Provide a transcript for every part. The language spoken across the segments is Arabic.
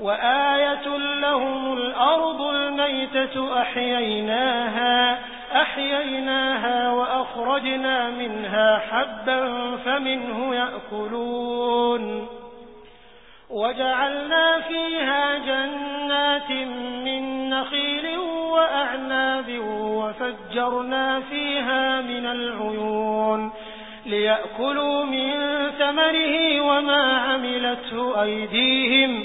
وآية لهم الأرض الميتة أحييناها أحييناها وأخرجنا منها حبا فمنه يأكلون. وجعلنا فيها جنات من نخيل وأعناب وفجرنا فيها من العيون ليأكلوا من ثمره وما عملته أيديهم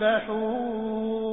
يسبحون